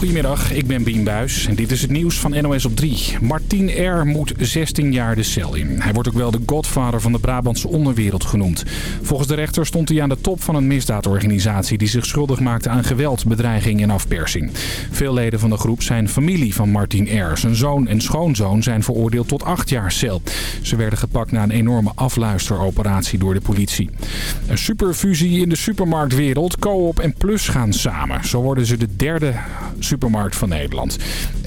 Goedemiddag, ik ben Bien Buis en dit is het nieuws van NOS op 3. Martin R. moet 16 jaar de cel in. Hij wordt ook wel de godvader van de Brabantse onderwereld genoemd. Volgens de rechter stond hij aan de top van een misdaadorganisatie... die zich schuldig maakte aan geweld, bedreiging en afpersing. Veel leden van de groep zijn familie van Martin R. Zijn zoon en schoonzoon zijn veroordeeld tot 8 jaar cel. Ze werden gepakt na een enorme afluisteroperatie door de politie. Een superfusie in de supermarktwereld. Coop en Plus gaan samen. Zo worden ze de derde supermarkt van Nederland.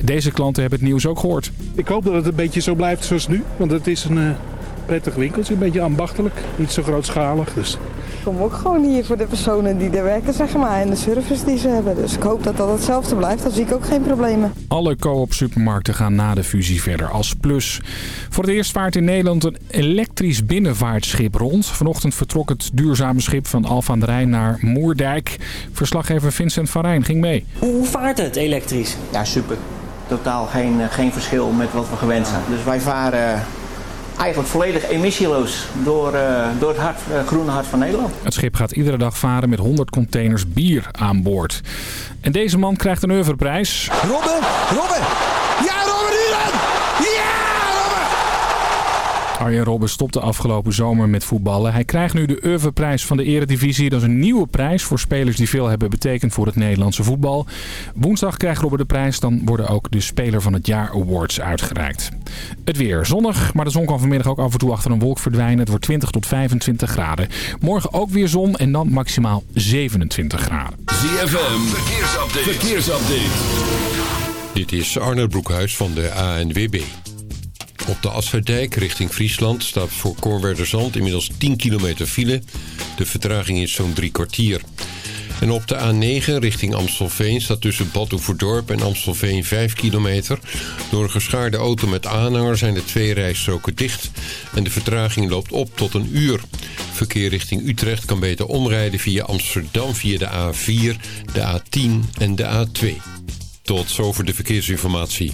Deze klanten hebben het nieuws ook gehoord. Ik hoop dat het een beetje zo blijft zoals nu. Want het is een uh, prettig winkeltje, een beetje ambachtelijk. Niet zo grootschalig. Dus ik kom ook gewoon hier voor de personen die er werken, zeg maar. En de service die ze hebben. Dus ik hoop dat dat hetzelfde blijft. Dan zie ik ook geen problemen. Alle Coop supermarkten gaan na de fusie verder als plus. Voor het eerst vaart in Nederland een elektrisch binnenvaartschip rond. Vanochtend vertrok het duurzame schip van Alphen aan de Rijn naar Moerdijk. Verslaggever Vincent van Rijn ging mee. Hoe vaart het elektrisch? Ja, super. Totaal geen, eh, geen verschil met wat we gewend zijn. Dus wij varen eigenlijk volledig emissieloos door, uh, door het hart, uh, groene hart van Nederland. Het schip gaat iedere dag varen met 100 containers bier aan boord. En deze man krijgt een oeuvreprijs. Robben, Robben, nu dan! Ja! Arjen Robben stopte afgelopen zomer met voetballen. Hij krijgt nu de Oeuvreprijs van de Eredivisie. Dat is een nieuwe prijs voor spelers die veel hebben betekend voor het Nederlandse voetbal. Woensdag krijgt Robben de prijs. Dan worden ook de Speler van het Jaar Awards uitgereikt. Het weer zonnig, maar de zon kan vanmiddag ook af en toe achter een wolk verdwijnen. Het wordt 20 tot 25 graden. Morgen ook weer zon en dan maximaal 27 graden. ZFM, verkeersupdate. verkeersupdate. Dit is Arne Broekhuis van de ANWB. Op de Asferdijk richting Friesland staat voor Kornwerderzand inmiddels 10 kilometer file. De vertraging is zo'n drie kwartier. En op de A9 richting Amstelveen staat tussen Bad Oeverdorp en Amstelveen 5 kilometer. Door een geschaarde auto met aanhanger zijn de twee rijstroken dicht. En de vertraging loopt op tot een uur. Verkeer richting Utrecht kan beter omrijden via Amsterdam via de A4, de A10 en de A2. Tot zover de verkeersinformatie.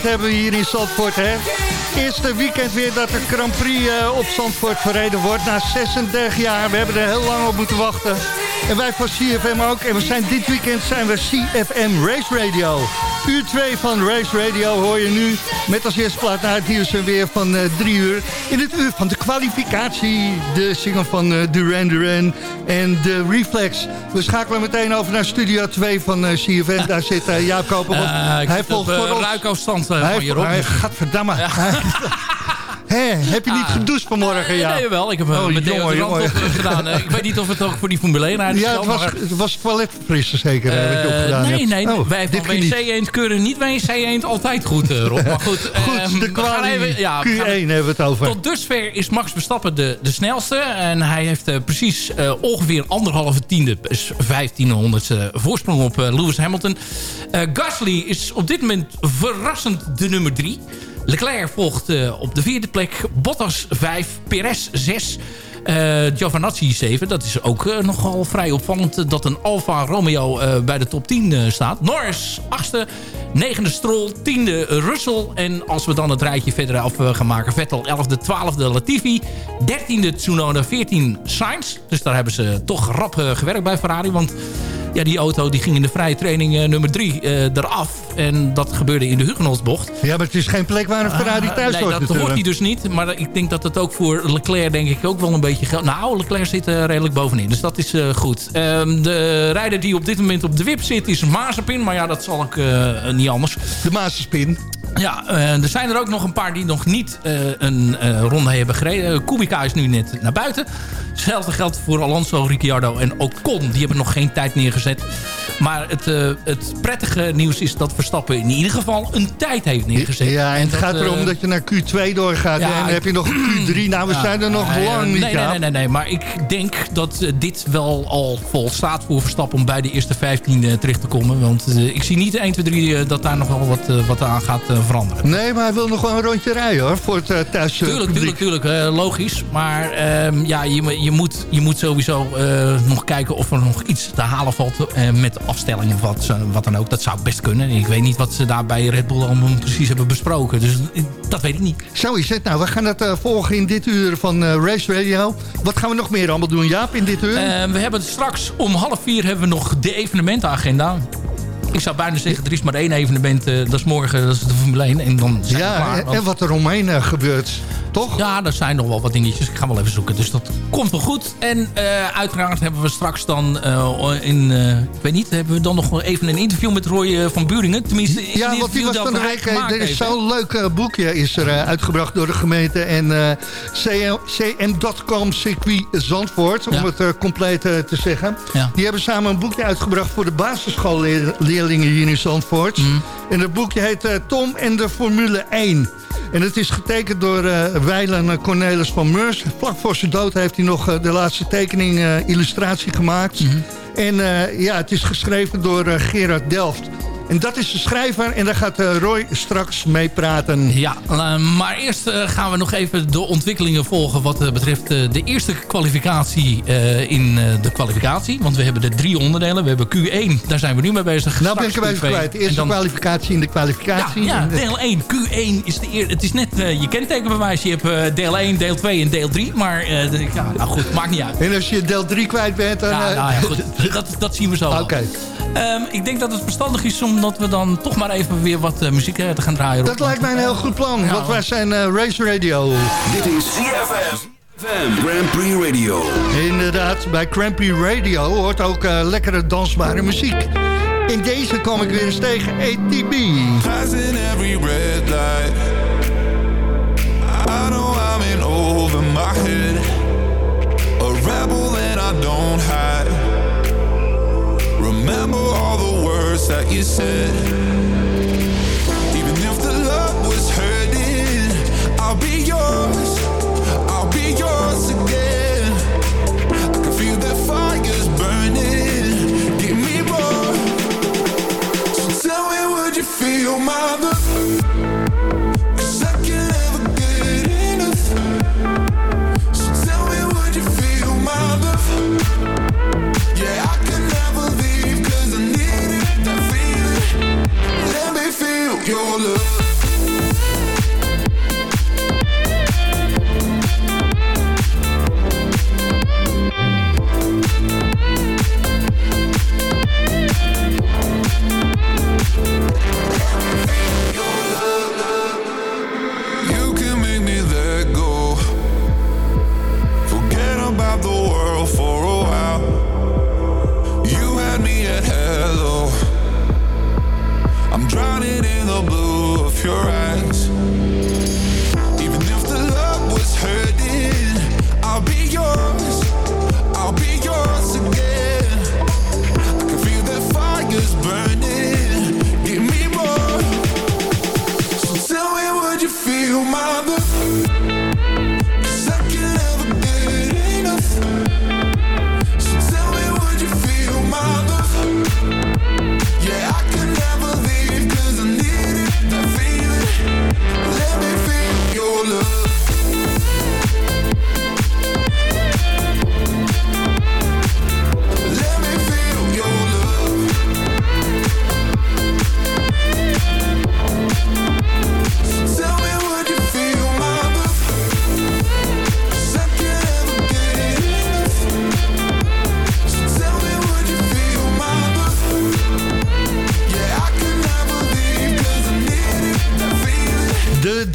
Hebben we hier in Zandvoort, hè? Eerste weekend weer dat de Grand Prix eh, op Zandvoort verreden wordt. Na 36 jaar, we hebben er heel lang op moeten wachten. En wij van CFM ook. En we zijn dit weekend zijn we CFM Race Radio. Uur 2 van Race Radio hoor je nu. Met als eerste plaat naar het nieuws en weer van 3 uur. In het uur van de kwalificatie. De single van eh, Duran Duran en de Reflex. We schakelen meteen over naar studio 2 van eh, CFM. Daar zit Jaap Koper. Eh, hij volgt op voor ons. ruikafstand Hij, van je hij, gadverdamme. Hé, heb je niet gedoucht vanmorgen? Ja. Nee, wel. Ik heb uh, Oh, deodorant jongen. op gedaan. Uh, ik weet niet of het ook voor die Formule 1 rijdt. Ja, het was, het was toiletfrisser zeker, uh, je opgedaan nee, hebt. nee, Oh, wij van. WC Eend keuren niet WC Eend altijd goed, uh, Rob. Maar goed, Goed, ehm, de even, ja, we Q1 gaan- hebben we het over. Tot dusver is Max Verstappen de, de snelste. En hij heeft eh, precies eh, ongeveer anderhalve tiende, dus 1500ste voorsprong op eh, Lewis Hamilton. Eh, Gasly is op dit moment verrassend de nummer drie. Leclerc volgt eh, op de vierde plek. Bottas 5, Perez 6. eh Giovinazzi 7. Dat is ook eh, nogal vrij opvallend dat een Alfa Romeo eh, bij de top 10 eh, staat. Norris 8e. Negende Stroll, tiende Russell. En als we dan het rijtje verder af gaan maken. Vettel 11e, 12e Latifi. 13e Tsunoda, 14 Sainz. Dus daar hebben ze toch rap gewerkt bij Ferrari. Want ja, die auto die ging in de vrije training eh, nummer 3 eraf. En dat gebeurde in de Hugenotsbocht. Ja, maar het is geen plek waar een Ferrari Ah, thuis nee, hoort dat natuurlijk. hoort hij dus niet. Maar ik denk dat het ook voor Leclerc denk ik ook wel een beetje geldt. Nou, Leclerc zit er redelijk bovenin. Dus dat is eh, goed. Ehm, de rijder die op dit moment op de wip zit is Mazepin. Maar ja, dat zal ik eh, niet anders. De Mazepin. Ja, eh, er zijn er ook nog een paar die nog niet eh, een eh, ronde hebben gereden. Uh, Kubica is nu net naar buiten. Hetzelfde geldt voor Alonso, Ricciardo en Ocon. Die hebben nog geen tijd neergezet. Maar het, het prettige nieuws is dat Verstappen in ieder geval een tijd heeft neergezet. Ja, en het dat, gaat erom dat je naar Q2 doorgaat. ja, en dan heb je nog een Q3. Nou, we Ja. zijn er nog Eh, lang niet, nee, nee, nee, nee, nee. Maar ik denk dat dit wel al volstaat voor Verstappen... om bij de eerste 15 eh, terecht te komen. Want ik zie niet 1, 2, 3 eh, dat daar nog wel wat, wat aan gaat veranderen. Nee, maar hij wil nog wel een rondje rijden, hoor. Voor het uh, thuis eh, Tuurlijk, tuurlijk, tuurlijk. eh, logisch. Maar ehm, ja, je, je, moet, je moet sowieso nog kijken of er nog iets te halen valt... met de afstelling of wat, wat dan ook. Dat zou best kunnen. Ik weet niet wat ze daar bij Red Bull allemaal precies hebben besproken. Dus dat weet ik niet. Zo is het. Nou, we gaan eh, volgen in dit uur van Race Radio. Wat gaan we nog meer allemaal doen, Jaap, in dit uur? Eh, we hebben straks om half vier hebben we nog de evenementenagenda. Ik zou bijna zeggen, er is maar één evenement. eh, dat is morgen, dat is de Formule 1. En dan zijn we ja, klaar. en, Want- en wat er omheen eh, gebeurt. Toch? Ja, er zijn nog wel wat dingetjes. Ik ga wel even zoeken. Dus dat komt wel goed. En eh, uiteraard hebben we straks dan eh, in... eh, ik weet niet, hebben we dan nog even een interview met Roy van Buringen? Tenminste, is Ja, want die was dat van de week. Er is zo'n leuk boekje is er uitgebracht door de gemeente en CM CM.com Circuit Zandvoort, om het compleet te zeggen. Die hebben samen een boekje uitgebracht voor de basisschoolleerlingen hier in Zandvoort. Mhm. En het boekje heet Tom en de Formule 1. En het is getekend door eh Weilen Cornelis van Meurs. Vlak voor zijn dood heeft hij nog eh, de laatste tekening, eh, illustratie gemaakt. Mhm. En ja, het is geschreven door Gerard Delft. En dat is de schrijver en daar gaat eh, Roy straks mee praten. Ja, eh, maar eerst eh, gaan we nog even de ontwikkelingen volgen... wat betreft de eerste kwalificatie in de kwalificatie. Want we hebben de drie onderdelen. We hebben Q1, daar zijn we nu mee bezig. Nou ben ik er even Q2. kwijt. Eerst En dan- de kwalificatie in de kwalificatie. ja, de- deel 1. Q1 is de eer. Het is net je kentekenbewijs. Je hebt deel 1, deel 2 en deel 3. Maar de- ja, nou goed, maakt niet uit. En als je deel 3 kwijt bent, dan... Ja, nou ja, goed. Dat, dat zien we zo. Oké. Ehm, ik denk dat het verstandig is omdat we dan toch maar even weer wat eh, muziek eh, te gaan draaien. Dat lijkt mij een heel goed plan, Ja, want wij zijn eh, Race Radio. Dit is ZFM. ZFM Grand Prix Radio. Inderdaad, bij Crampy Radio hoort ook lekkere dansbare muziek. In deze kom ik weer eens tegen ATB. Passing every red light. I know I'm in over my head. A rebel and I don't hide. Remember all the words that you said. Your love.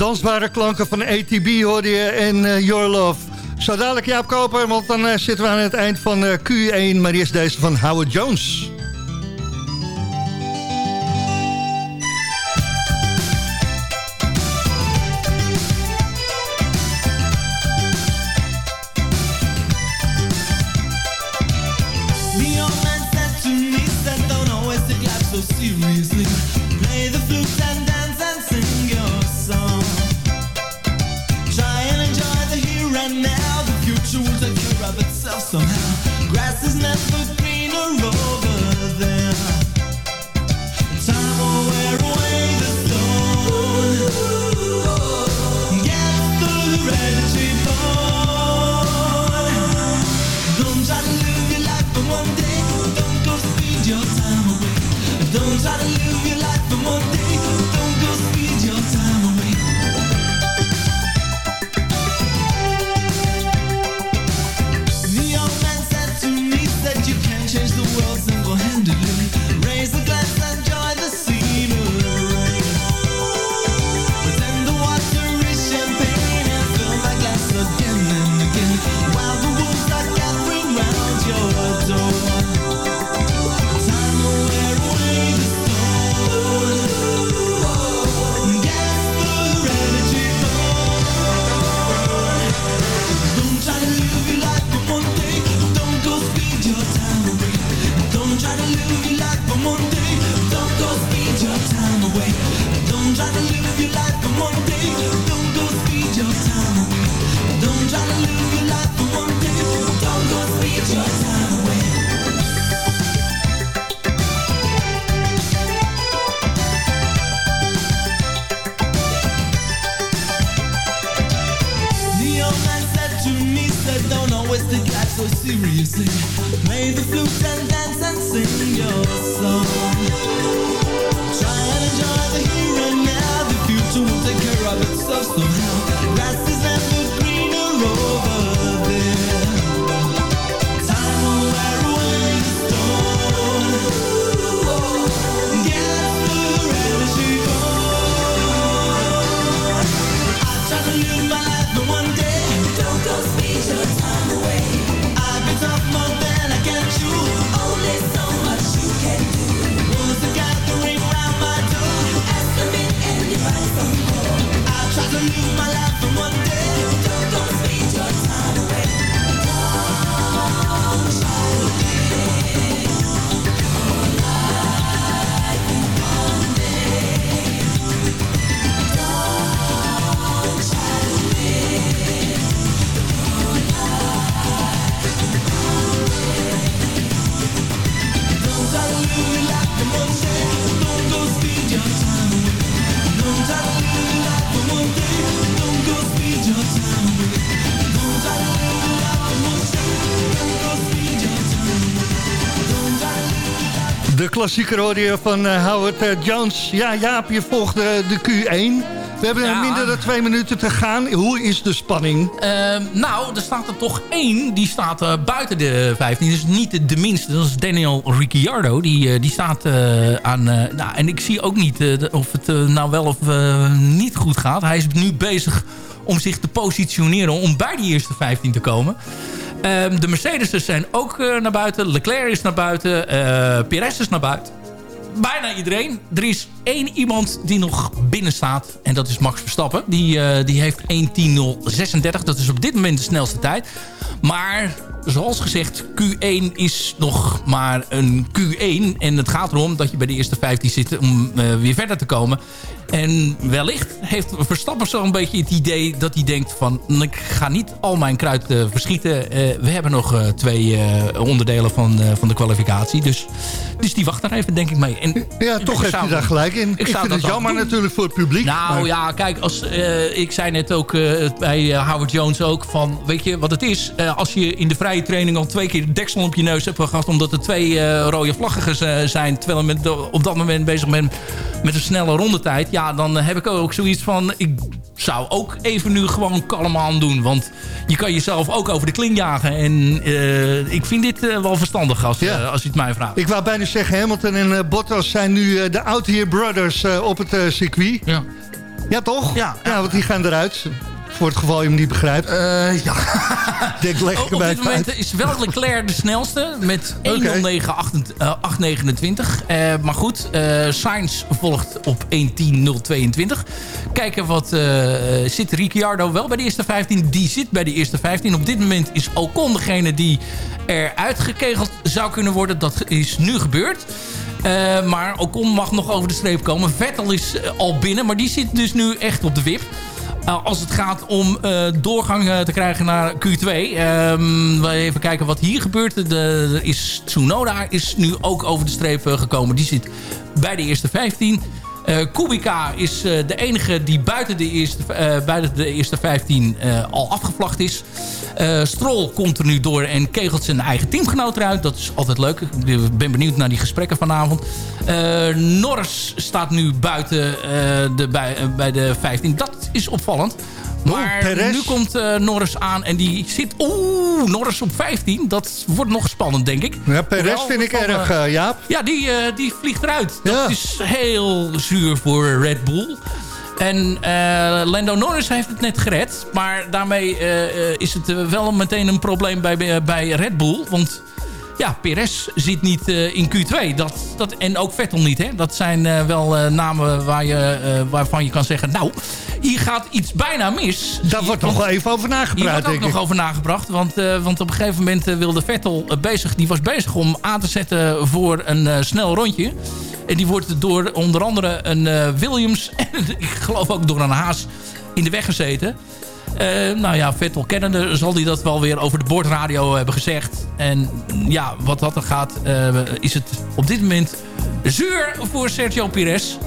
Dansbare klanken van ATB hoorde je en eh, Your Love. Zo dadelijk Jaap Koper, want dan eh, zitten we aan het eind van eh, Q1. Maar eerst deze van Howard Jones. To klassieker hoorde je van eh, Howard eh, Jones. Ja, Jaap, je volgt de, de Q1. We hebben Ja. minder dan twee minuten te gaan. Hoe is de spanning? Ehm, nou, er staat er toch één. Die staat eh, buiten de 15. Dus niet de, minste. Dat is Daniel Ricciardo. Die, eh, die staat eh, aan... eh, nou, en ik zie ook niet eh, of het eh, nou wel of eh, niet goed gaat. Hij is nu bezig om zich te positioneren om bij die eerste 15 te komen. Ehm, de Mercedes'ers zijn ook eh, naar buiten. Leclerc is naar buiten. Perez is naar buiten bijna iedereen. Er is één iemand die nog binnen staat. En dat is Max Verstappen. Die, eh, die heeft 1.10.036. Dat is op dit moment de snelste tijd. Maar zoals gezegd, Q1 is nog maar een Q1. En het gaat erom dat je bij de eerste 15 zit om eh, weer verder te komen. En wellicht heeft Verstappen zo'n beetje het idee dat hij denkt van... ik ga niet al mijn kruid eh, verschieten. We hebben nog twee onderdelen van, van de kwalificatie. Dus, dus die wacht daar even, denk ik, mee. En, Ja, toch heeft hij daar gelijk in. Ik, zou vind dat het jammer doen. natuurlijk voor het publiek. Nou maar- ja, kijk, als, eh, ik zei net ook eh, bij eh, Howard Jones ook van... weet je wat het is? Als je in de vrije training al twee keer de deksel op je neus hebt gehad... omdat er twee rode vlaggers eh, zijn... terwijl je met, op dat moment bezig bent met een snelle rondetijd... ja, dan heb ik ook zoiets van... ik zou ook even nu gewoon kalm aan doen. Want je kan jezelf ook over de kling jagen. En ik vind dit wel verstandig als, eh, als je het mij vraagt. Ik wou bijna zeggen, Hamilton en Bottas zijn nu de Out-Here Brothers eh, op het eh, circuit. Ja. Ja, toch? Ja, want die gaan eruit. Voor het geval je hem niet begrijpt. ja. Denk leg ik Op dit moment uit. is wel Leclerc de snelste met 1.09.829. Eh maar goed, Sainz volgt op 1.10.022. Kijken wat zit Ricciardo wel bij de eerste 15. Die zit bij de eerste 15. Op dit moment is Ocon degene die er uitgekegeld zou kunnen worden. Dat is nu gebeurd. Eh, maar Ocon mag nog over de streep komen. Vettel is eh, al binnen, maar die zit dus nu echt op de wip. Uh, als het gaat om uh, doorgang uh, te krijgen naar Q2. Um, we even kijken wat hier gebeurt. Is Tsunoda is nu ook over de streep uh, gekomen. Die zit bij de eerste 15. Kubica is de enige die buiten de eerste, buiten de eerste 15 al afgevlacht is. Stroll komt er nu door en kegelt zijn eigen teamgenoot eruit. Dat is altijd leuk. Ik ben benieuwd naar die gesprekken vanavond. Norris staat nu buiten de, bij, bij de 15. Dat is opvallend. Maar nu komt uh, Norris aan en die zit... Oeh, Norris op 15. Dat wordt nog spannend, denk ik. Ja, Perez vind ik van, erg, uh, Jaap. Ja, die, die vliegt eruit. Ja. Dat is heel zuur voor Red Bull. En uh, Lando Norris heeft het net gered. Maar daarmee uh, is het wel meteen een probleem bij, bij Red Bull. Want ja, Perez zit niet eh, in Q2. Dat, dat, en ook Vettel niet. Hè? Dat zijn eh, wel eh, namen waar je, waarvan je kan zeggen... nou, hier gaat iets bijna mis. Daar wordt nog wel even over Hier nagepraat, wordt ook nog ik. over nagebracht. Want, want op een gegeven moment wilde Vettel bezig... die was bezig om aan te zetten voor een snel rondje. En die wordt door onder andere een Williams... en ik geloof ook door een Haas in de weg gezeten. Eh, nou ja, Vettel kennende zal hij dat wel weer over de boordradio hebben gezegd. En ja, wat dat er gaat, eh, is het op dit moment zuur voor Sergio Perez.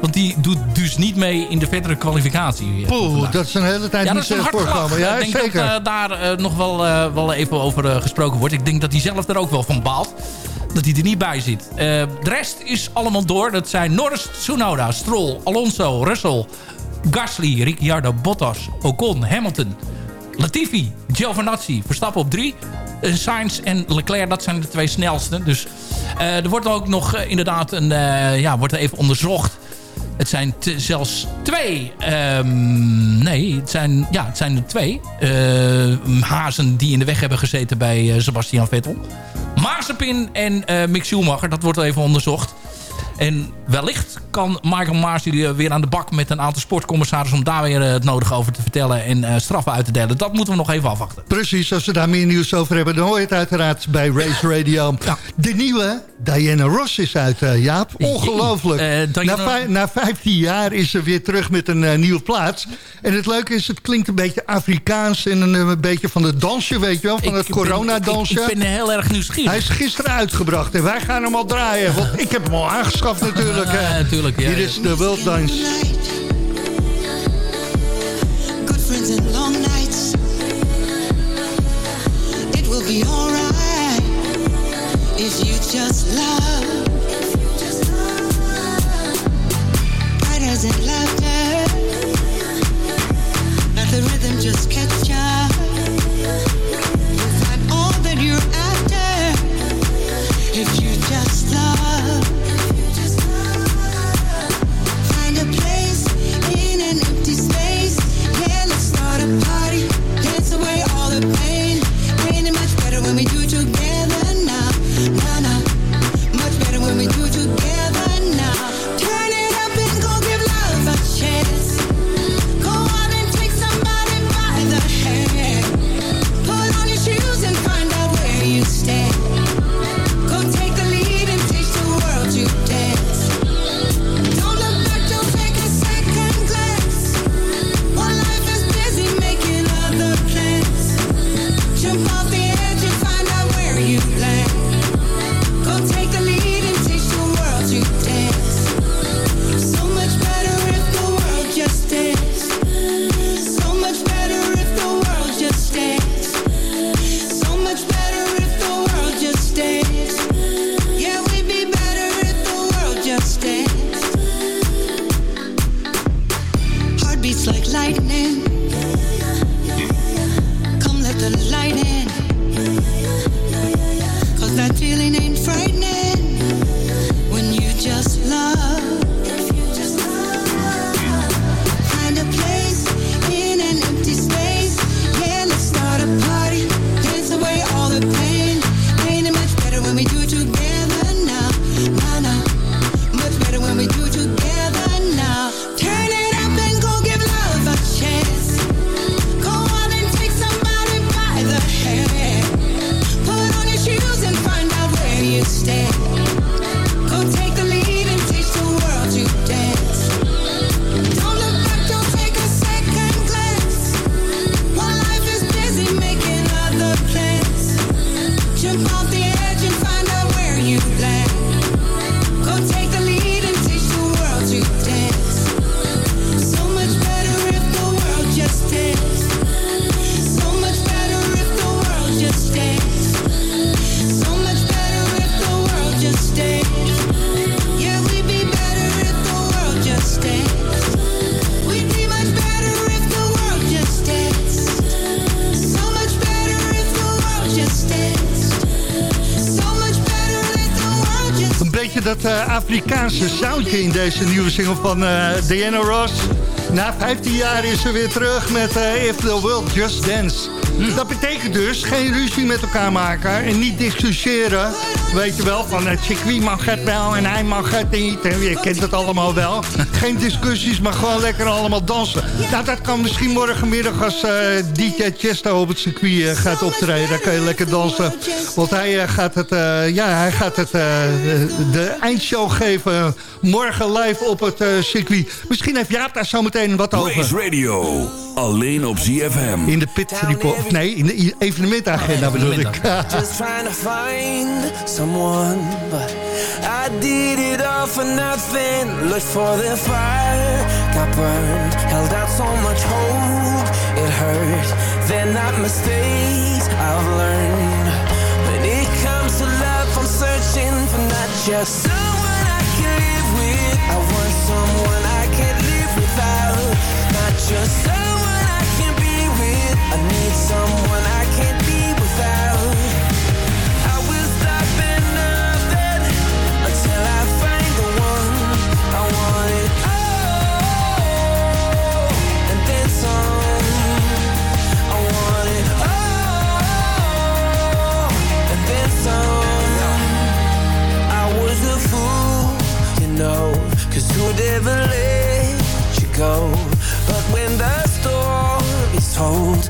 Want die doet dus niet mee in de verdere kwalificatie. eh, Poeh, dat is een hele tijd Ja, niet eh, gelach. Ja, ik denk zeker. dat daar nog wel, wel even over gesproken wordt. Ik denk dat hij zelf er ook wel van baalt. Dat hij er niet bij zit. De rest is allemaal door. Dat zijn Norris, Tsunoda, Stroll, Alonso, Russell, Gasly, Ricciardo, Bottas, Ocon, Hamilton, Latifi, Giovinazzi, Verstappen op drie. Eh, Sainz en Leclerc, dat zijn de twee snelste. Dus eh, er wordt ook nog eh, inderdaad een, ja, wordt even onderzocht. Het zijn zelfs twee. ehm, nee, het zijn, ja, het zijn er twee. eh, hazen die in de weg hebben gezeten bij Sebastian Vettel. Mazepin en Mick Schumacher. Dat wordt even onderzocht. En wellicht kan Michael Masi eh, weer aan de bak met een aantal sportcommissarissen... om daar weer eh, het nodige over te vertellen en eh, straffen uit te delen. Dat moeten we nog even afwachten. Precies, als we daar meer nieuws over hebben... dan hoor je het uiteraard bij Race Radio. De nieuwe Diana Ross is uit, Jaap. Ongelooflijk. Diana- na, vij- na 15 jaar is ze weer terug met een nieuwe plaats. En het leuke is, het klinkt een beetje Afrikaans... en een, een beetje van het dansje, weet je wel? Van het ben- coronadansje. Ik, ik ben heel erg nieuwsgierig. Hij is gisteren uitgebracht en wij gaan hem al draaien. Want ik heb hem al aangeschaft natuurlijk. Hè. Ja, natuurlijk, ja. Hier is de World Dance. Good friends and long nights. It will be alright if you just love. Riders and laughter. Let the rhythm just catch dat eh, Afrikaanse soundje in deze nieuwe single van eh, Diana Ross. Na 15 jaar is ze weer terug met eh, If the World Just Dance. Dat betekent dus geen ruzie met elkaar maken en niet discussiëren. Weet je wel, van het circuit mag het wel en hij mag het niet. En je kent het allemaal wel. Geen discussies, maar gewoon lekker allemaal dansen. Nou, dat kan misschien morgenmiddag als eh, DJ Chesto op het circuit eh, gaat optreden. Dan kan je lekker dansen. Want hij eh, gaat het, ja, hij gaat het, de eindshow geven morgen live op het circuit. Misschien heeft Jaap daar zo meteen wat over. Race Radio, alleen op ZFM. In de pit report, nee, in de evenementagenda bedoel ik. Just trying to find someone, but I did it all for nothing. Looked for the fire, got burned, held out so much hope. It hurt, they're not mistakes I've learned. When it comes to love, I'm searching for not just someone I can live with. I want someone I can't live without. Not just someone But when the story's told,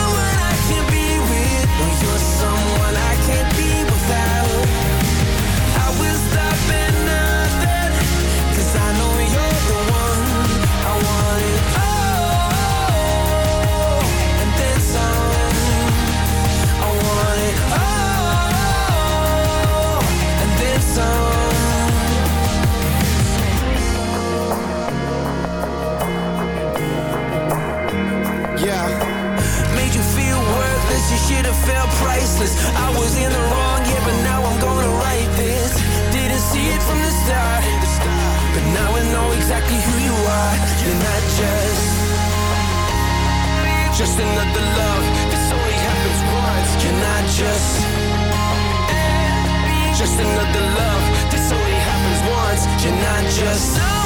I was in the wrong, yeah, but now I'm gonna write this. Didn't see it from the start, but now I know exactly who you are. You're not just, just another love. This only happens once. You're not just, just another love. This only happens once. You're not just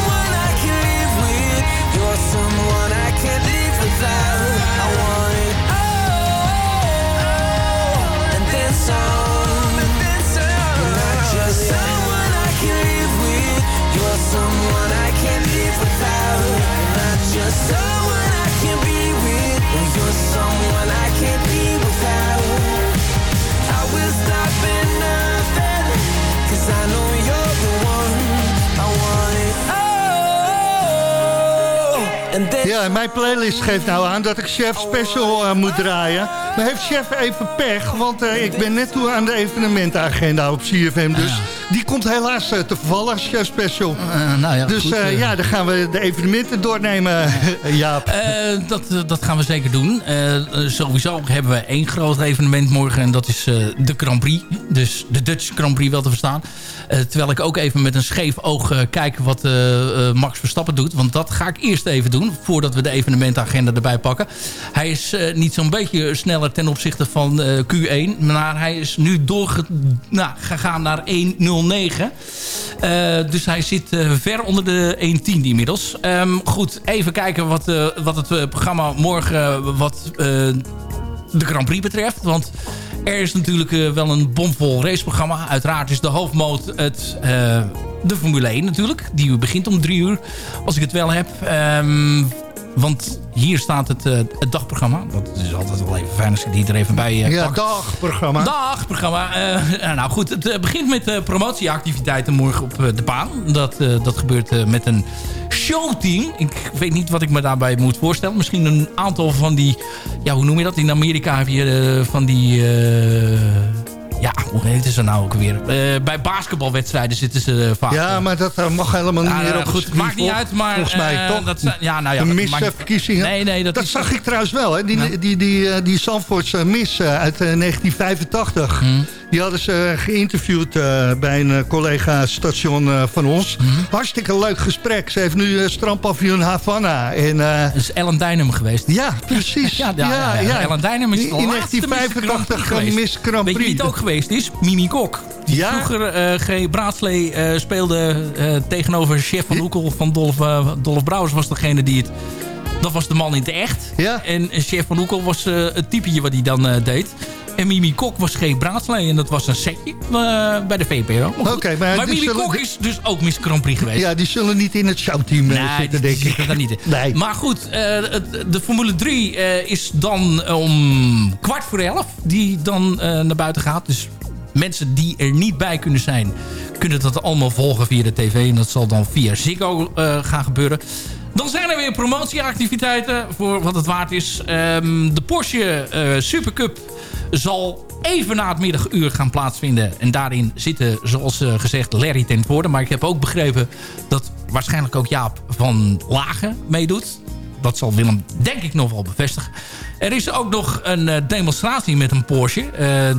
mijn playlist geeft nou aan dat ik Chef Special eh, moet draaien. Maar heeft Chef even pech, want eh, ik ben net toe aan de evenementenagenda op CFM. Dus die komt helaas eh, te vervallen, Chef Special. nou ja, dus goed, ja, dan gaan we de evenementen doornemen, Jaap. Dat, dat gaan we zeker doen. Sowieso hebben we één groot evenement morgen. En dat is de Grand Prix. Dus de Dutch Grand Prix wel te verstaan. Terwijl ik ook even met een scheef oog kijk wat Max Verstappen doet. Want dat ga ik eerst even doen. Voordat we de evenementagenda erbij pakken. Hij is eh, niet zo'n beetje sneller ten opzichte van eh, Q1. Maar hij is nu doorgegaan nou, gegaan naar 1.09. Eh, dus hij zit ver onder de 1.10 inmiddels. Ehm, goed, even kijken wat, wat het programma morgen... wat de Grand Prix betreft. Want er is natuurlijk wel een bomvol raceprogramma. Uiteraard is de hoofdmoot het, de Formule 1 natuurlijk. Die begint om drie uur, als ik het wel heb. Ehm, want hier staat het, eh, het dagprogramma. Dat is altijd wel even fijn als ik die er even bij eh, ja, pak. dagprogramma. Dagprogramma. Eh, nou goed, het begint met promotieactiviteiten morgen op de baan. Dat, dat gebeurt met een showteam. Ik weet niet wat ik me daarbij moet voorstellen. Misschien een aantal van die... Ja, hoe noem je dat? In Amerika heb je van die... eh, ja, hoe heet ze nou ook weer? Eh, bij basketbalwedstrijden zitten ze eh, vaak. Ja, maar dat eh, mag helemaal niet Ja, meer op het goed, maakt niet uit, maar, Volgens mij, eh, toch? dat zijn- ja, nou ja, maakt- misverkiezingen. Nee, nee, dat is- zag ik trouwens wel, hè? Die, die, die, eh, die Zandvoortse mis eh, uit eh, 1985. Hm. Die hadden ze geïnterviewd eh, bij een eh, collega-station eh, van ons. Mhm. Hartstikke leuk gesprek. Ze heeft nu uh, strandpaviljoen Havana. En, Dat is Ellen Dynam geweest. Ja, precies. ja, ja, ja, ja. Ellen Dynam is de In laatste 1985 geweest. Miss Grand Weet je wie Prix. het ook geweest is? Mimi Kok. Die Ja? vroeger eh G. Braadslee eh, speelde eh, tegenover chef van Oekel van Dolf, Dolf Brouwers was degene die het... Dat was de man in het echt. Ja. En chef van Oekel was eh, het typeje wat hij dan eh, deed. En Mimi Kok was geen braadslee. En dat was een setje eh, bij de VPRO. Maar, maar Mimi Kok is dus ook Miss Grand Prix geweest. Ja, die zullen niet in het showteam Nee, zitten, denk ik. niet. Nee. Maar goed, de Formule 3 eh, is dan om kwart voor elf die dan naar buiten gaat. Dus mensen die er niet bij kunnen zijn... kunnen dat allemaal volgen via de tv. En dat zal dan via Ziggo gaan gebeuren. Dan zijn er weer promotieactiviteiten voor wat het waard is. Ehm, de Porsche eh, Supercup zal even na het middaguur gaan plaatsvinden. En daarin zitten, zoals eh, gezegd, Larry ten voorde. Maar ik heb ook begrepen dat waarschijnlijk ook Jaap van Lagen meedoet. Dat zal Willem denk ik nog wel bevestigen. Er is ook nog een eh, demonstratie met een Porsche.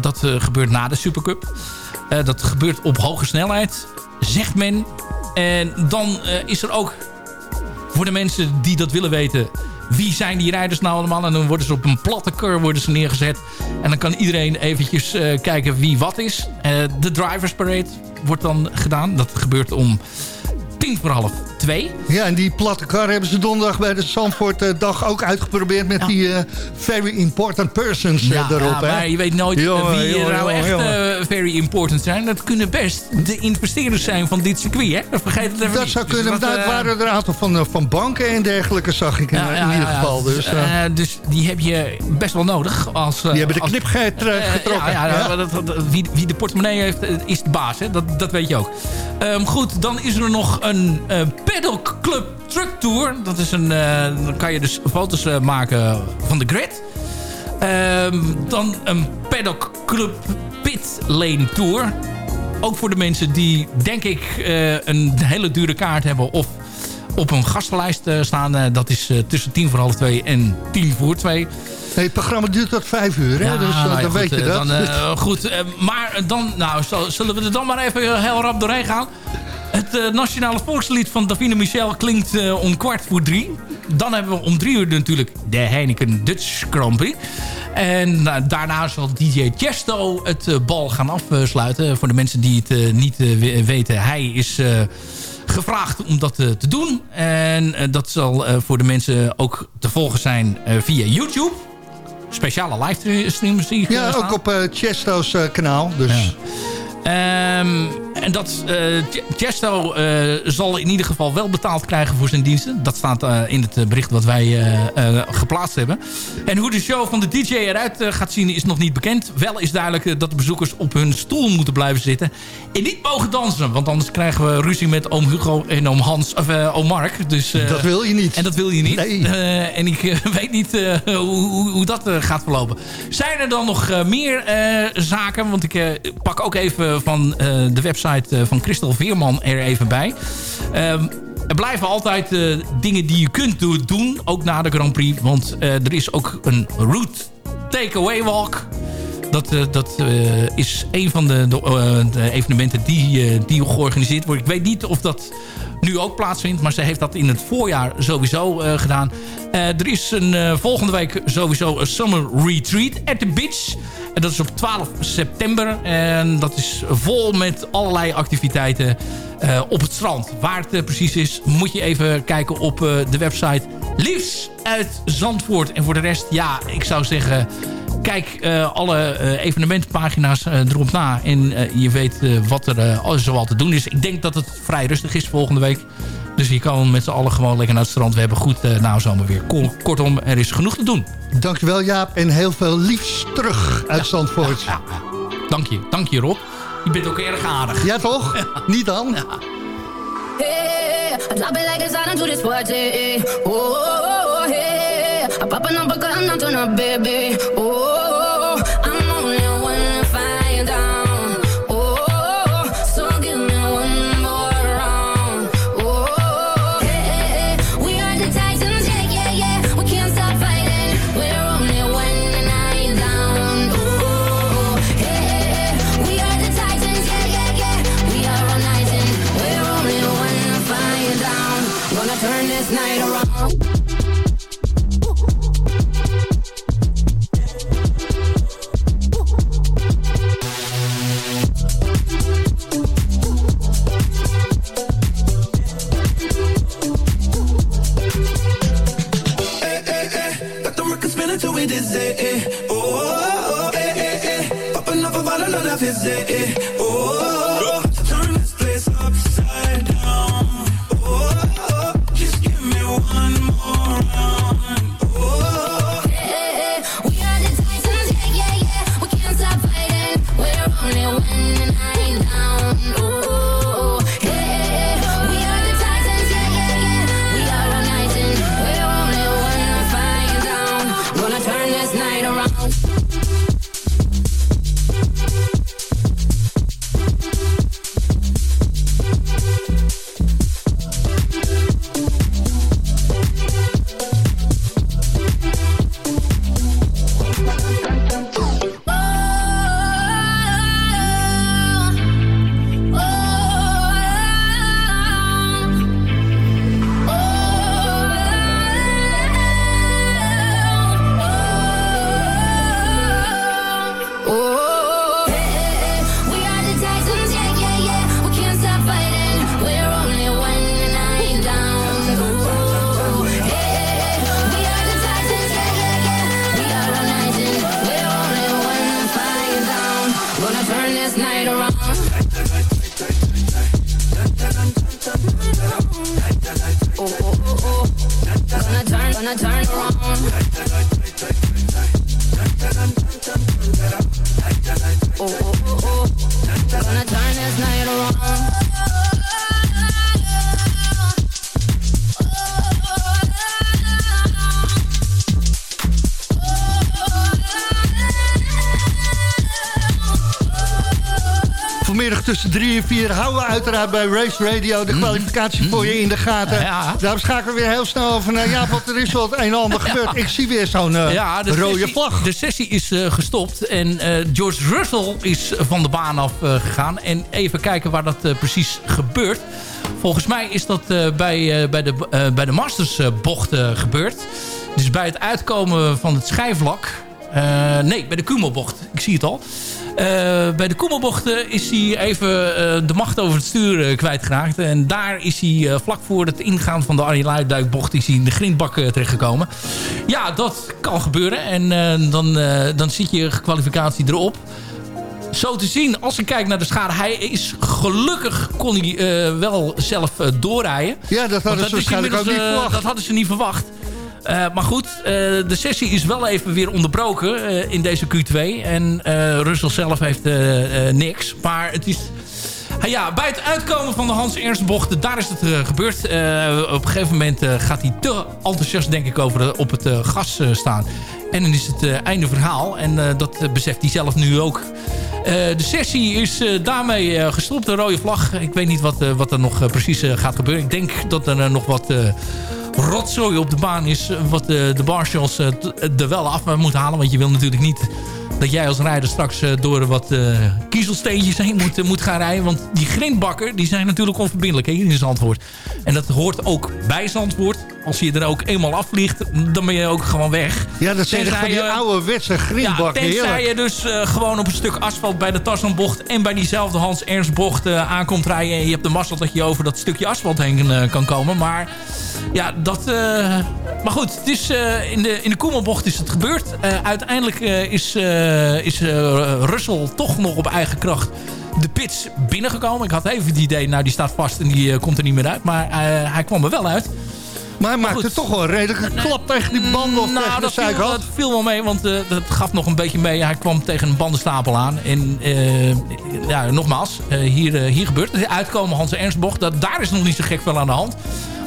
Dat gebeurt na de Supercup. Dat gebeurt op hoge snelheid, zegt men. En dan is er ook voor de mensen die dat willen weten... wie zijn die rijders nou allemaal? En dan worden ze op een platte keur worden ze neergezet. En dan kan iedereen eventjes eh, kijken wie wat is. Eh, de Drivers Parade wordt dan gedaan. Dat gebeurt om tien voor half twee. Ja, en die platte kar hebben ze donderdag bij de Zandvoort eh, dag ook uitgeprobeerd... met die eh, very important persons eh, Ja, erop. ja, hè? maar je weet nooit Jongen, wie er jongen, nou jongen, echt very important zijn. Dat kunnen best de investeerders zijn van dit circuit. Hè? Vergeet het even Dat niet. zou Dus kunnen, dat, het eh, waren er een aantal van, van banken en dergelijke, zag ik in, ieder geval. Dus, dus die heb je best wel nodig. Als, die hebben de als- knip get- getrokken. ja, dat- dat- dat- wie, wie de portemonnee heeft, is de baas. Hè? Dat, dat weet je ook. Ehm, goed, dan is er nog een Paddock Club Truck Tour. Dat is een, eh, dan kan je dus foto's eh, maken van de grid. Ehm, dan een Paddock Club Pit Lane Tour. Ook voor de mensen die, denk ik, eh, een hele dure kaart hebben... of op een gastenlijst staan. Dat is tussen tien voor half twee en tien voor twee. Hey, het programma duurt tot vijf uur, hè? Ja, dus nou ja, dan goed, weet je dat. Dan, goed, maar dan, nou, zullen we er dan maar even heel rap doorheen gaan. Het eh, nationale volkslied van Davine Michel klinkt eh, om kwart voor drie. Dan hebben we om drie uur natuurlijk de Heineken Dutch Grand Prix. En nou, daarna zal DJ Chesto het eh, bal gaan afsluiten. Voor de mensen die het eh, niet eh, we- weten, hij is... eh, gevraagd om dat eh, te doen. En eh, dat zal eh, voor de mensen ook te volgen zijn eh, via YouTube speciale livestream zie ik ja, eh, ook op eh, Chesto's eh, kanaal. Dus. Ehm, en dat eh, Ch- Chesto eh, zal in ieder geval wel betaald krijgen voor zijn diensten. Dat staat eh, in het bericht wat wij geplaatst hebben. En hoe de show van de DJ eruit gaat zien is nog niet bekend. Wel is duidelijk dat de bezoekers op hun stoel moeten blijven zitten. En niet mogen dansen. Want anders krijgen we ruzie met oom Hugo en oom Hans. Of eh, oom Mark. Dus, Dat wil je niet. En dat wil je niet. Nee. En ik weet niet hoe, hoe, hoe dat gaat verlopen. Zijn er dan nog meer zaken? Want ik pak ook even van eh, de website eh, van Christel Veerman er even bij. Ehm, er blijven altijd eh, dingen die je kunt do- doen. Ook na de Grand Prix. Want eh, er is ook een route takeaway walk. Dat, eh, dat eh, is een van de, de, eh, evenementen die, die georganiseerd wordt. Ik weet niet of dat nu ook plaatsvindt. Maar ze heeft dat in het voorjaar sowieso gedaan. Er is een, volgende week sowieso een summer retreat at the beach. En dat is op 12 september. En dat is vol met allerlei activiteiten op het strand. Waar het precies is, moet je even kijken op de website Liefs uit Zandvoort. En voor de rest, ja, ik zou zeggen... Kijk eh, alle eh, evenementenpagina's eh, erop na. En je weet eh, wat er al- zoal te doen is. Ik denk dat het vrij rustig is volgende week. Dus je kan met z'n allen gewoon lekker naar het strand. We hebben goed uh, nou zomer weer. Kortom, er is genoeg te doen. Dankjewel Jaap en heel veel liefs terug uit Zandvoort. Ja, ja, Dank je, dank je Rob. Je bent ook erg aardig. Ja toch? Niet dan? Hey, like this hey. I pop an up, I'm not turn up, baby. Oh, 3 4 houden we uiteraard bij Race Radio de mm. kwalificatie voor je in de gaten. Daarom schakelen we weer heel snel over naar ja, wat er is wat een en ander gebeurd. Ik zie weer zo'n eh, rode vlag. De sessie is eh, gestopt en eh, George Russell is van de baan af gegaan. En even kijken waar dat precies gebeurt. Volgens mij is dat bij, bij, de, bij de Masters bocht gebeurd. Dus bij het uitkomen van het schijfvlak... nee, bij de Kumo-bocht. Ik zie het al. Eh, bij de Koemelbocht eh, is hij even eh, de macht over het stuur eh, kwijtgeraakt. En daar is hij vlak voor het ingaan van de Arjen Luijduikbocht... is hij in de grindbak terechtgekomen. Ja, dat kan gebeuren. En dan, dan zit je kwalificatie erop. Zo te zien, als ik kijk naar de schade... hij is gelukkig, kon hij eh, wel zelf doorrijden. Ja, dat hadden ze waarschijnlijk ook niet verwacht. Dat hadden ze niet verwacht. Eh, maar goed, eh, de sessie is wel even weer onderbroken eh, in deze Q2. En Russell zelf heeft niks. Maar het is... Ah ja, bij het uitkomen van de Hans Ernst bocht, daar is het gebeurd. Op een gegeven moment gaat hij te enthousiast, denk ik, over op het gas staan. En dan is het einde verhaal. En dat beseft hij zelf nu ook. De sessie is daarmee eh, gestopt, de rode vlag. Ik weet niet wat, wat er nog precies gaat gebeuren. Ik denk dat er nog wat rotzooi op de baan is... eh, wat eh, de marshals eh, er wel af moeten halen. Want je wil natuurlijk niet dat jij als rijder straks eh, door wat eh, kiezelsteentjes heen moet, moet gaan rijden. Want die grindbakken die zijn natuurlijk onverbindelijk hè, hier in Zandvoort. En dat hoort ook bij Zandvoort. Als je er ook eenmaal afvliegt, dan ben je ook gewoon weg. Ja, dat zijn van die ouderwetse grindbakken. ja, tenzij heerlijk. je dus eh, gewoon op een stuk asfalt bij de Tarzanbocht... en bij diezelfde Hans Ernst bocht eh, aankomt rijden... en je hebt de mazzel dat je over dat stukje asfalt heen kan komen. Maar ja, dat... maar goed, het is, in de, in de Koemelbocht is het gebeurd. Uiteindelijk is, is eh, Russell toch nog op eigen kracht de pits binnengekomen. Ik had even het idee, nou die staat vast en die eh, komt er niet meer uit. Maar eh, hij kwam er wel uit. Maar hij maakte toch wel een redelijke klap tegen die banden of tegen de Nou, dat viel, dat viel wel mee, want eh, dat gaf nog een beetje mee. Hij kwam tegen een bandenstapel aan. En eh, ja, nogmaals, eh, hier, eh, hier gebeurt het. Uitkomen Hans Ernstbocht, dat, daar is nog niet zo gek veel aan de hand.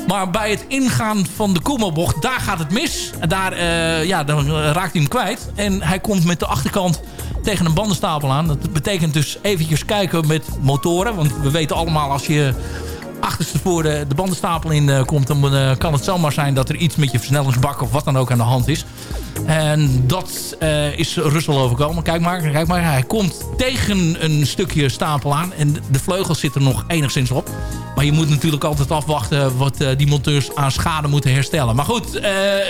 Maar bij het ingaan van de Koemelbocht, daar gaat het mis. En daar eh, ja, dan raakt hij hem kwijt. En hij komt met de achterkant tegen een bandenstapel aan. Dat betekent dus eventjes kijken met motoren. Want we weten allemaal als je achterstevoren de, de bandenstapel in eh, komt... dan eh, kan het zomaar zijn dat er iets met je versnellingsbak of wat dan ook aan de hand is. En dat eh, is Russell overkomen. Kijk maar, kijk maar, hij komt tegen een stukje stapel aan... en de vleugels zitten er nog enigszins op. Maar je moet natuurlijk altijd afwachten wat die monteurs aan schade moeten herstellen. Maar goed,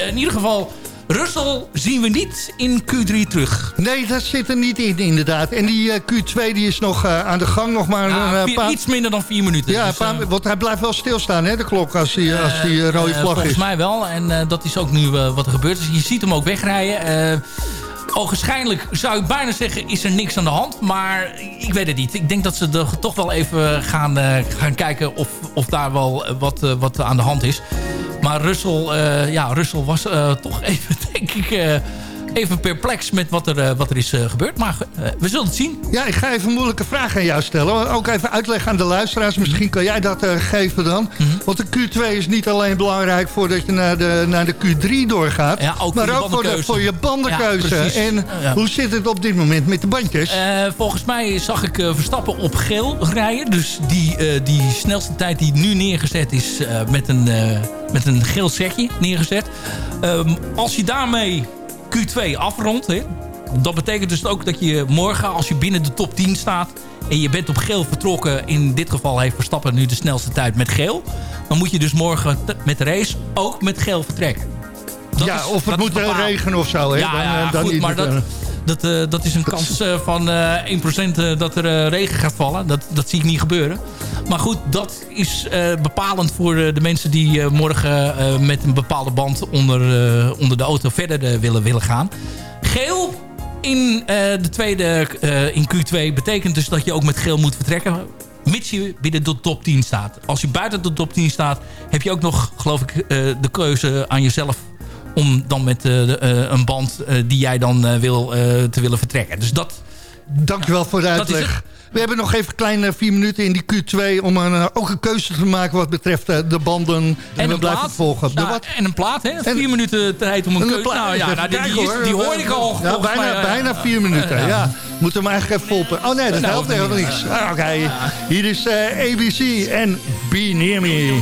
in ieder geval... Russell zien we niet in Q3 terug. Nee, dat zit er niet in inderdaad. En die eh, Q2 die is nog eh, aan de gang. Nog maar Ja, een eh, vier- paar... Iets minder dan vier minuten. Ja, Dus, paar- want hij blijft wel stilstaan, hè, de klok, als die, als die rode vlag volgens is. mij wel. En dat is ook nu wat er gebeurt. Dus je ziet hem ook wegrijden. Ogenschijnlijk zou ik bijna zeggen, is er niks aan de hand. Maar ik weet het niet. Ik denk dat ze er toch wel even gaan, eh, gaan kijken of, of daar wel eh, wat, eh, wat aan de hand is. Maar Russell, eh, ja, Russell was toch even, denk ik... Even perplex met wat er, eh, wat er is eh, gebeurd. Maar eh, we zullen het zien. Ja, ik ga even een moeilijke vraag aan jou stellen. Ook even uitleggen aan de luisteraars. Misschien kan jij dat geven dan. Mhm. Want de Q2 is niet alleen belangrijk voordat je naar de, naar de Q3 doorgaat. Ja, ook maar ook voor, de, voor je bandenkeuze. Ja, en Ja. hoe zit het op dit moment met de bandjes? Volgens mij zag ik Verstappen op geel rijden. Dus die, die snelste tijd die nu neergezet is met, een, met een geel setje neergezet. Ehm, als je daarmee Q2 afrondt... Hè, dat betekent dus ook dat je morgen als je binnen de top 10 staat... en je bent op geel vertrokken... in dit geval heeft Verstappen nu de snelste tijd met geel... dan moet je dus morgen met de race ook met geel vertrekken. Dat ja, is- of het moet bepaald. regenen of zo. Hè? Ja, Dan, ja, eh, dan goed, maar dat. Dat, eh, dat is een kans eh, van eh 1% eh, dat er regen gaat vallen. Dat, dat zie ik niet gebeuren. Maar goed, dat is bepalend voor de mensen die morgen met een bepaalde band onder, onder de auto verder willen, willen gaan. Geel in de tweede in Q2 betekent dus dat je ook met geel moet vertrekken. Mits je binnen de top 10 staat. Als je buiten de top 10 staat, heb je ook nog, geloof ik, de keuze aan jezelf om dan met eh, de, eh, een band eh, die jij dan eh, wil eh, te willen vertrekken. Dus dat... Dankjewel voor de uitleg. We hebben nog even kleine vier minuten in die Q2... om een, ook een keuze te maken wat betreft de banden. En, we een blijven plaat. volgen. Wat? en een plaat, hè? Vier minuten tijd om een, Een keuze. plaat. Nou ja, nou, die, die, is- hoor. die hoor ik al. Ja, volgens bijna, mij, bijna vier minuten. ja. ja. Moeten we hem eigenlijk even volpen. Oh nee, dat Nou, helpt helemaal niks. Ah, Oké, hier is eh, ABC en Be Near Me.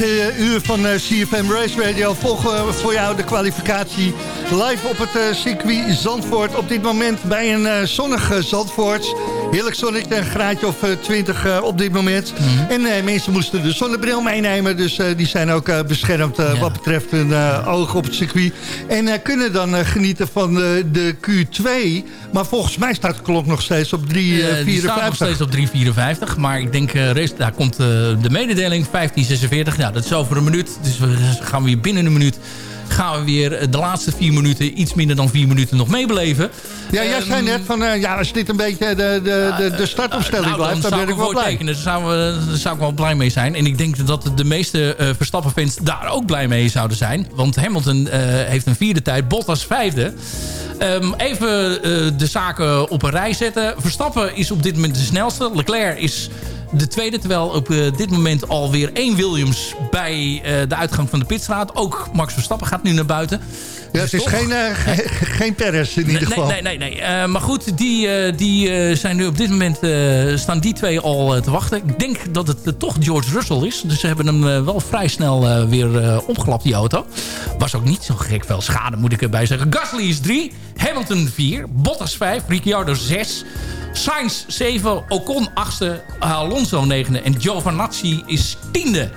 eh, uur van eh, CFM Race Radio volgen we voor jou de kwalificatie live op het eh, circuit Zandvoort. Op dit moment bij een eh, zonnig eh, Zandvoort. Heerlijk zonnetje, een graadje of eh, 20 eh, op dit moment. Mhm. En eh, mensen moesten de zonnebril meenemen, dus eh, die zijn ook eh, beschermd eh, wat betreft hun eh, ogen op het circuit. En eh, kunnen dan eh, genieten van eh, de Q2. Maar volgens mij staat de klok nog steeds op 3,54. Eh, die staat nog steeds op 3,54. Maar ik denk, eh, race, daar komt eh, de mededeling 15,46. Ja, dat is over een minuut. Dus we gaan weer binnen een minuut gaan we weer eh, de laatste vier minuten, iets minder dan vier minuten nog meebeleven. Ja, jij zei net van, eh, ja, als dit een beetje de, de, de, de startopstelling Nou, blijft, dan ben ik wel blij. tekenen. Daar zou, we- daar zou ik wel blij mee zijn. En ik denk dat de meeste eh, Verstappen-fans daar ook blij mee zouden zijn. Want Hamilton eh, heeft een vierde tijd, Bottas vijfde. Ehm, even eh, de zaken op een rij zetten. Verstappen is op dit moment de snelste. Leclerc is de tweede. Terwijl op eh, dit moment alweer één Williams bij eh, de uitgang van de pitstraat. Ook Max Verstappen gaat nu naar buiten. Ja, het is toch- geen, ge- geen Perez in ieder Nee, geval. Nee, nee, nee. Eh, maar goed, die, eh, die zijn nu op dit moment... staan die twee al te wachten. Ik denk dat het toch George Russell is. Dus ze hebben hem wel vrij snel weer opgelapt, die auto. Was ook niet zo gek veel schade, moet ik erbij zeggen. Gasly is 3, Hamilton 4, Bottas 5, Ricciardo 6... Sainz 7, Ocon 8e, Alonso 9e en Giovinazzi is 10e.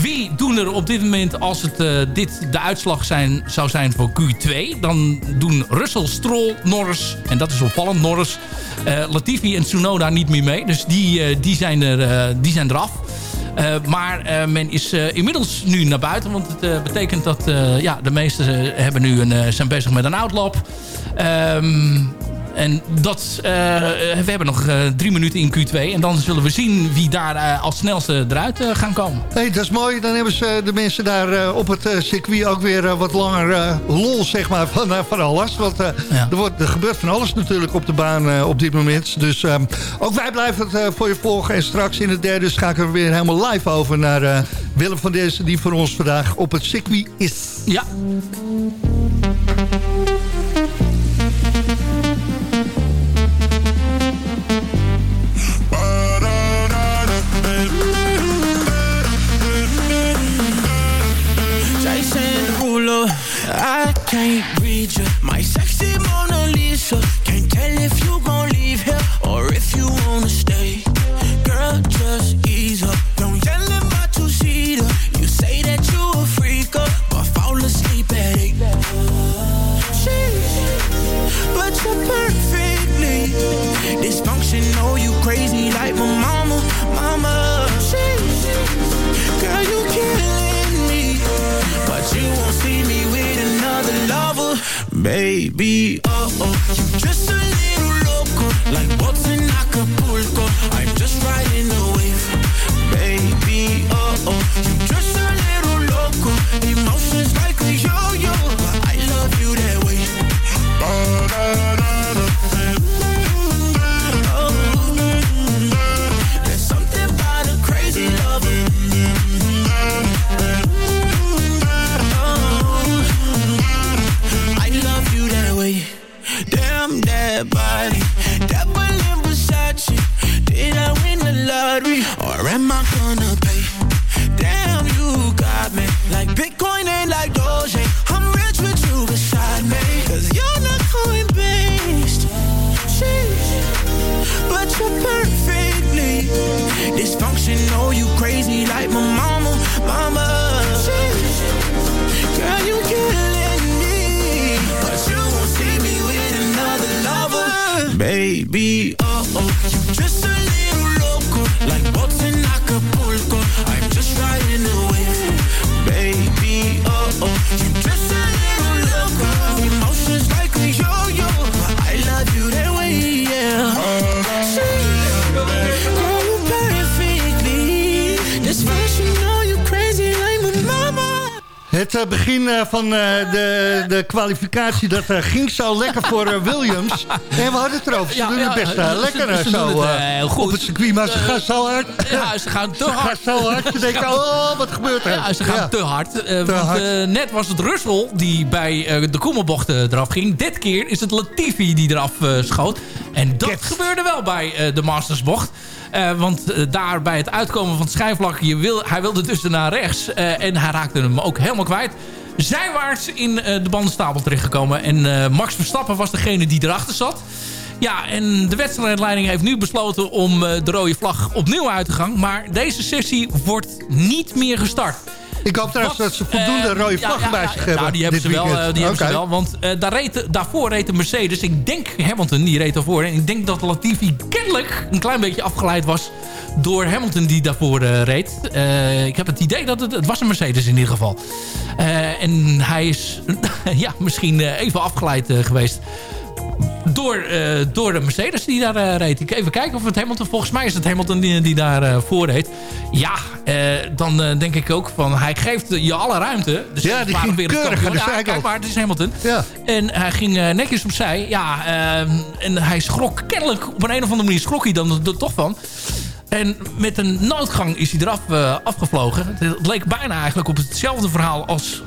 Wie doen er op dit moment, als het eh, dit de uitslag zijn, zou zijn voor Q2... dan doen Russell, Stroll, Norris, en dat is opvallend, Norris... eh, Latifi en Tsunoda niet meer mee. Dus die, eh, die, zijn, er, die zijn eraf. Eh, maar men is inmiddels nu naar buiten. Want het betekent dat ja, de meesten hebben nu zijn bezig met een outlap. Ehm en dat, eh, we hebben nog eh, drie minuten in Q2. En dan zullen we zien wie daar eh, als snelste eruit eh, gaan komen. Hey, dat is mooi. Dan hebben ze de mensen daar eh, op het eh, circuit ook weer eh, wat langer eh, lol zeg maar, van, eh, van alles. Want eh, er, wordt, er gebeurt van alles natuurlijk op de baan eh, op dit moment. Dus eh, ook wij blijven het eh, voor je volgen. En straks in het derde schakelen we weer helemaal live over naar eh, Willem van Dezen... die voor ons vandaag op het circuit is. Ja. Het eh, begin eh, van eh, de, de kwalificatie, dat ging zo lekker voor Williams. En we hadden het erover. Ze Ja, doen het best ze- lekker ze zo het, heel goed. op het circuit. Maar ze gaan zo hard. Ja, ze gaan te Ze hard. gaan zo hard. Je denkt, oh, wat gebeurt er? Ja, ze gaan te hard. Want hard. net was het Russell die bij de Koemelbocht eh, eraf ging. Dit keer is het Latifi die eraf schoot. En dat gebeurde wel bij de Mastersbocht. Want eh, daar bij het uitkomen van het schijfvlak, je wil, hij wilde dus naar rechts. eh, en hij raakte hem ook helemaal kwijt. Zijwaarts in eh, de bandenstapel terechtgekomen. En eh, Max Verstappen was degene die erachter zat. Ja, en de wedstrijdleiding heeft nu besloten om eh, de rode vlag opnieuw uit te gaan. Maar deze sessie wordt niet meer gestart. Ik hoop trouwens dat ze voldoende Eh, rode vlaggen ja, bij zich hebben. Nou, die hebben ze wel. eh, die hebben ze wel want eh, daar reed, daarvoor reed de Mercedes. Ik denk Hamilton, die reed daarvoor. En ik denk dat Latifi kennelijk een klein beetje afgeleid was door Hamilton die daarvoor reed. Ik heb het idee dat het, het was een Mercedes in ieder geval. En hij is ja, misschien even afgeleid geweest door, eh, door de Mercedes die daar eh, reed. Ik even kijken of het Hamilton... Volgens mij is het Hamilton die, die daar eh, voor reed. Ja, dan denk ik ook van... Hij geeft je alle ruimte. Dus Ja, die ging keurig aan de Ja, kijk maar, het is Hamilton. Ja. En hij ging netjes opzij. Ja, ehm, en hij schrok kennelijk... Op een, een of andere manier schrok hij dan er toch van. En met een noodgang is hij eraf afgevlogen. Het, leek bijna eigenlijk op hetzelfde verhaal als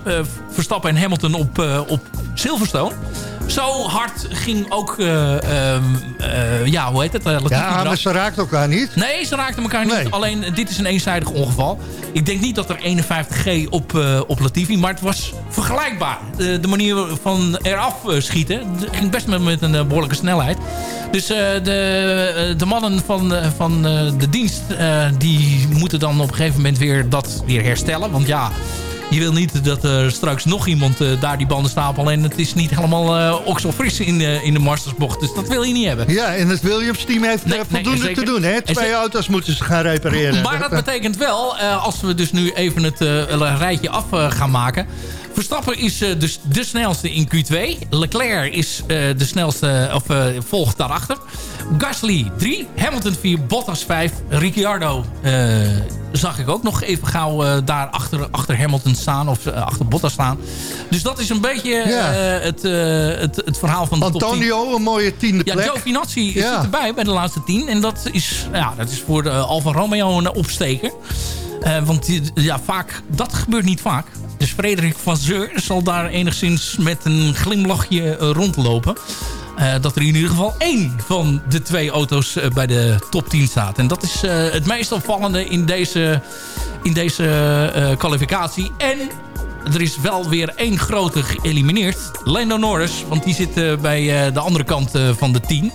Verstappen en Hamilton op, op Silverstone. Zo hard ging ook, eh, ja, hoe heet het? eh, Ja, maar ze raakt elkaar niet. Nee, ze raakten elkaar niet. Nee. Alleen, dit is een eenzijdig ongeval. Ik denk niet dat er 51G op, op Latifi... maar het was vergelijkbaar. De, manier van eraf schieten... ging best met, met een eh, behoorlijke snelheid. Dus de, de mannen van, van de dienst... die moeten dan op een gegeven moment weer dat weer herstellen. Want ja... Je wil niet dat er straks nog iemand eh, daar die banden stapelt. En het is niet helemaal uh, okselfris in, de in de Mastersbocht. Dus dat wil je niet hebben. Ja, en het Williams team heeft Nee, eh, nee, voldoende te doen. Hè? Twee auto's moeten ze gaan repareren. Maar dat betekent wel, als we dus nu even het rijtje af gaan maken... Verstappen is dus de snelste in Q2. Leclerc is eh, de snelste, of eh, volgt daarachter. Gasly 3, Hamilton 4, Bottas 5. Ricciardo zag ik ook nog even gauw eh, daar achter, achter Hamilton staan. Of achter Bottas staan. Dus dat is een beetje Ja. het, het, het verhaal van de top 10. Antonio, een mooie tiende Ja, plek. Giovinazzi Ja. zit erbij bij de laatste tien. En dat is, ja, dat is voor de Alfa Romeo een opsteker. Want ja, vaak, dat gebeurt niet vaak. Dus Frederik van Zeur zal daar enigszins met een glimlachje eh, rondlopen. Eh, dat er in ieder geval één van de twee auto's eh, bij de top 10 staat. En dat is het meest opvallende in deze, in deze kwalificatie. En er is wel weer één grote geëlimineerd. Lando Norris, want die zit bij de andere kant van de 10.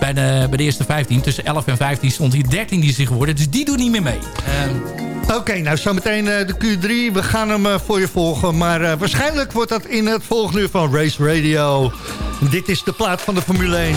Bij de, bij de eerste 15. Tussen 11 en 15 stond hij 13 die hij geworden. Dus die doet niet meer mee. Oké, nou zometeen eh, de Q3. We gaan hem eh, voor je volgen. Maar eh, waarschijnlijk wordt dat in het volgende uur van Race Radio. Dit is de plaat van de Formule 1.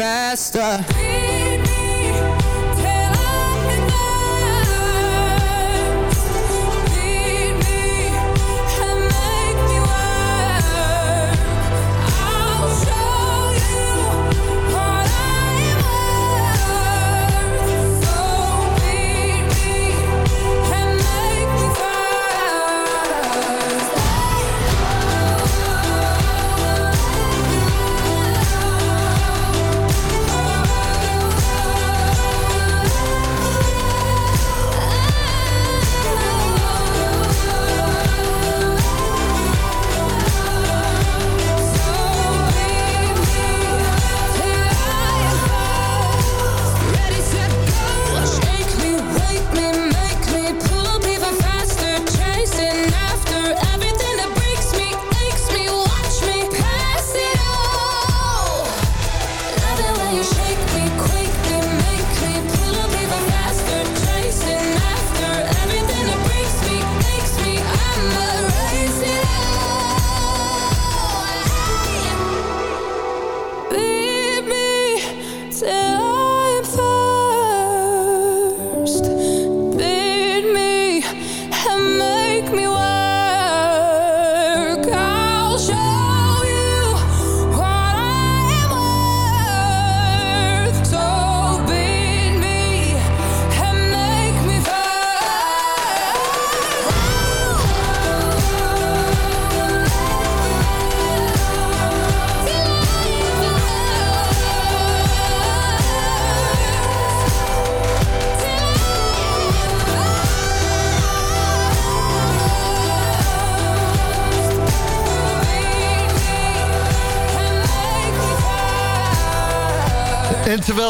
faster.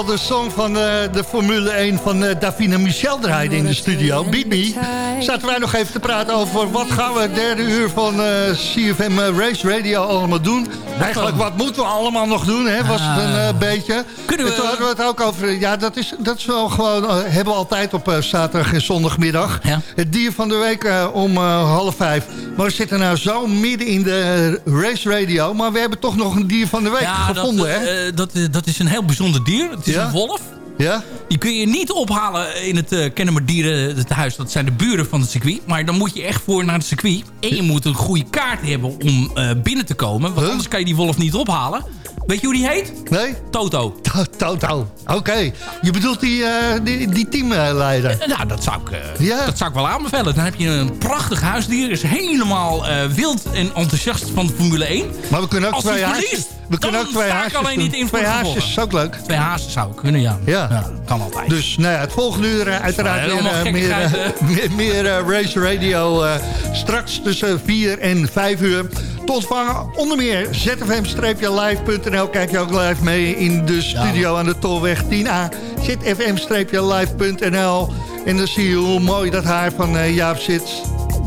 De song van eh, de Formule 1 van uh, Davina Michel draaide in de studio, Beat Me, zaten wij nog even te praten over wat gaan we het derde uur van uh, CFM Race Radio allemaal doen. Eigenlijk, wat moeten we allemaal nog doen, hè, was het een beetje. Kunnen we... En toen hadden we het ook over, ja, dat is, dat is wel gewoon, hebben we altijd op zaterdag en zondagmiddag. Ja. Het dier van de week om half vijf. Maar we zitten nou zo midden in de race radio, maar we hebben toch nog een dier van de week ja, gevonden, dat, hè? dat, dat is een heel bijzonder dier. Het is Ja? een wolf. Ja? Die kun je niet ophalen in het uh, Kennemer Dierenhuis. Dat zijn de buren van het circuit. Maar dan moet je echt voor naar het circuit. En je moet een goede kaart hebben om uh, binnen te komen. Want anders kan je die wolf niet ophalen. Weet je hoe die heet? Nee? Toto. Toto, oké. Je bedoelt die, uh, die, die teamleider? nou, dat zou, ik, ja. dat zou ik wel aanbevelen. Dan heb je een prachtig huisdier. Is helemaal wild en enthousiast van de Formule 1. Maar we kunnen ook Als twee hij haasjes... We kunnen ook twee haasjes alleen doen. niet in voor Twee haasjes is ook leuk. Twee hazen zou kunnen, ja. Ja. kan altijd. Dus nou ja, het volgende uur uh, uiteraard weer, helemaal uh, meer, meer, meer Race Radio. straks tussen 4 en 5 uur. Te ontvangen onder meer zfm-live.nl. Kijk je ook live mee in de studio aan de Tolweg 10A. zfm-live.nl. En dan zie je hoe mooi dat haar van Jaap zit.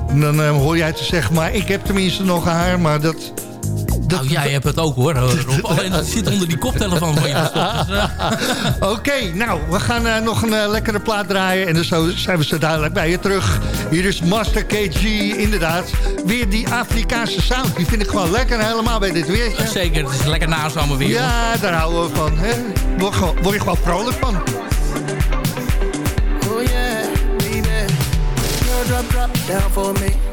En dan hoor jij te zeggen, maar ik heb tenminste nog haar, maar dat... Dat, nou, jij hebt het ook hoor, Rob. Alleen het zit onder die koptelefoon van je. Dus, uh... Oké, okay, nou, we gaan uh, nog een uh, lekkere plaat draaien. En dan zo zijn we zo dadelijk bij je terug. Hier is Master KG, inderdaad. Weer die Afrikaanse sound. Die vind ik gewoon lekker helemaal bij dit weertje. Zeker, het is lekker nazomer weer. Ja, daar houden we van. Hè? Word, word je gewoon vrolijk van. Oh yeah, baby. Girl, drop, drop down for me.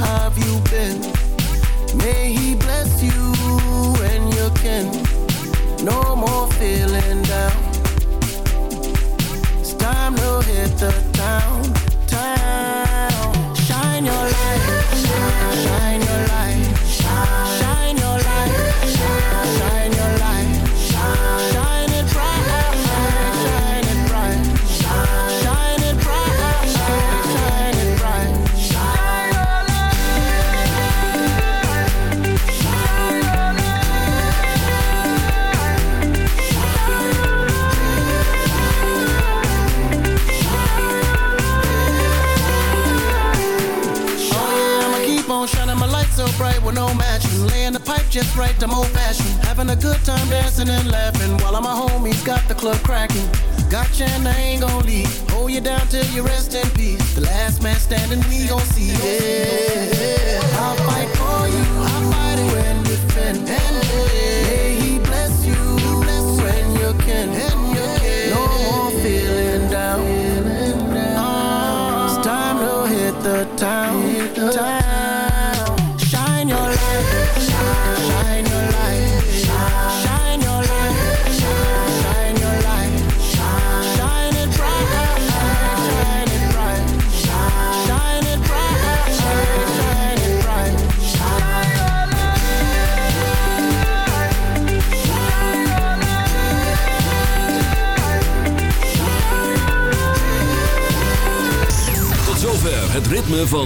have you been? May he bless you